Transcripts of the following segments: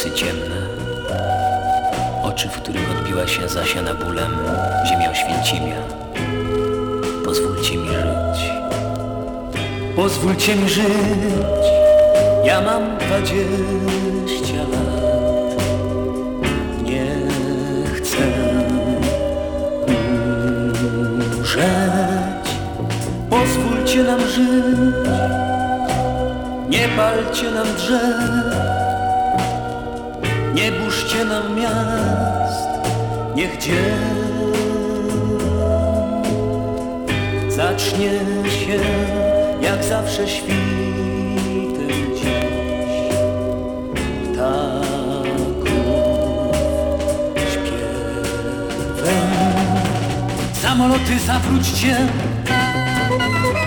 Włosy ciemne, oczy, w których odbiła się zasiana bólem ziemia Oświęcimia. Pozwólcie mi żyć. Pozwólcie mi żyć. Ja mam dwadzieścia lat. Nie chcę umrzeć. Pozwólcie nam żyć. Nie palcie nam drzew. Nie burzcie nam miast, niech dzień zacznie się jak zawsze świtem dziś ptaków śpiewem. Samoloty zawróćcie,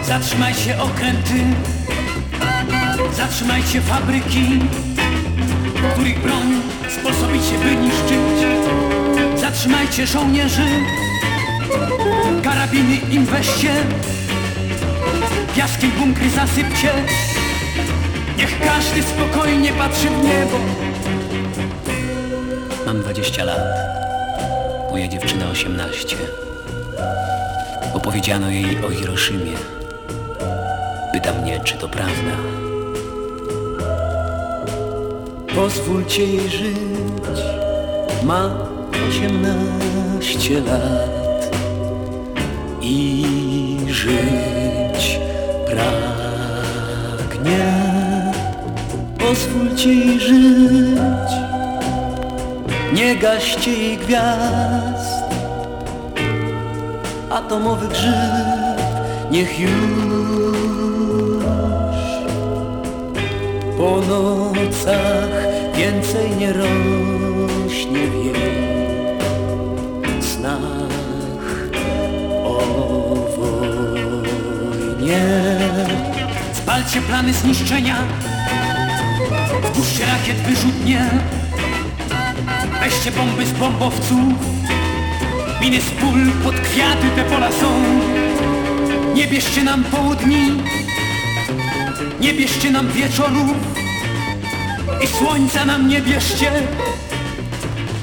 zatrzymajcie okręty, zatrzymajcie fabryki, których broń sposobicie by. Zatrzymajcie żołnierzy, karabiny im weźcie, piaskiem bunkry zasypcie. Niech każdy spokojnie patrzy w niebo. Mam 20 lat, moja dziewczyna 18. Opowiedziano jej o Hiroszymie. Pyta mnie, czy to prawda. Pozwólcie jej żyć, ma osiemnaście lat i żyć pragnie. Pozwólcie jej żyć, nie gaście jej gwiazd, atomowy grzyb niech już po nocach więcej nie rośnie w jej snach o wojnie. Spalcie plany zniszczenia, wpuśćcie rakiet wyrzutnie, weźcie bomby z bombowców, miny z pól pod kwiaty te pola są. Nie bierzcie nam południ, nie bierzcie nam wieczorów i słońca nam nie bierzcie.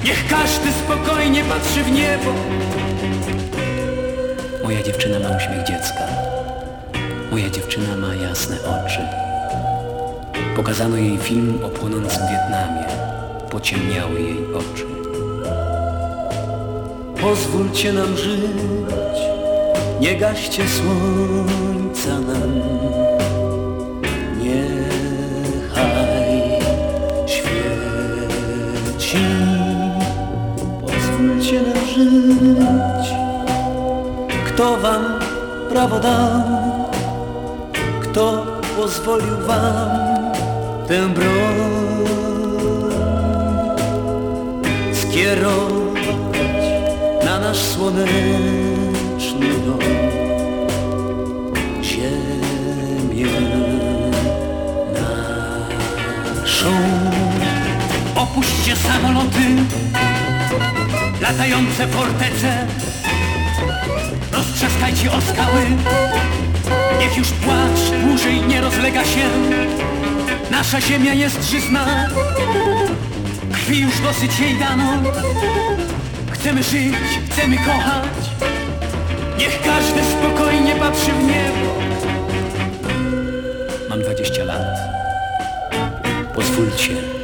Niech każdy spokojnie patrzy w niebo. Moja dziewczyna ma uśmiech dziecka. Moja dziewczyna ma jasne oczy. Pokazano jej film o płonącym Wietnamie. Pociemniały jej oczy. Pozwólcie nam żyć, nie gaście słońca nam. Kto wam prawo dał? Kto pozwolił wam tę broń skierować na nasz słoneczny dom? Ziemię naszą. Opuśćcie samoloty, latające fortece, roztrzaskajcie o skały, niech już płacz dłużej nie rozlega się. Nasza ziemia jest żyzna, krwi już dosyć jej dano. Chcemy żyć, chcemy kochać, niech każdy spokojnie patrzy w niebo. Mam 20 lat. Pozwólcie.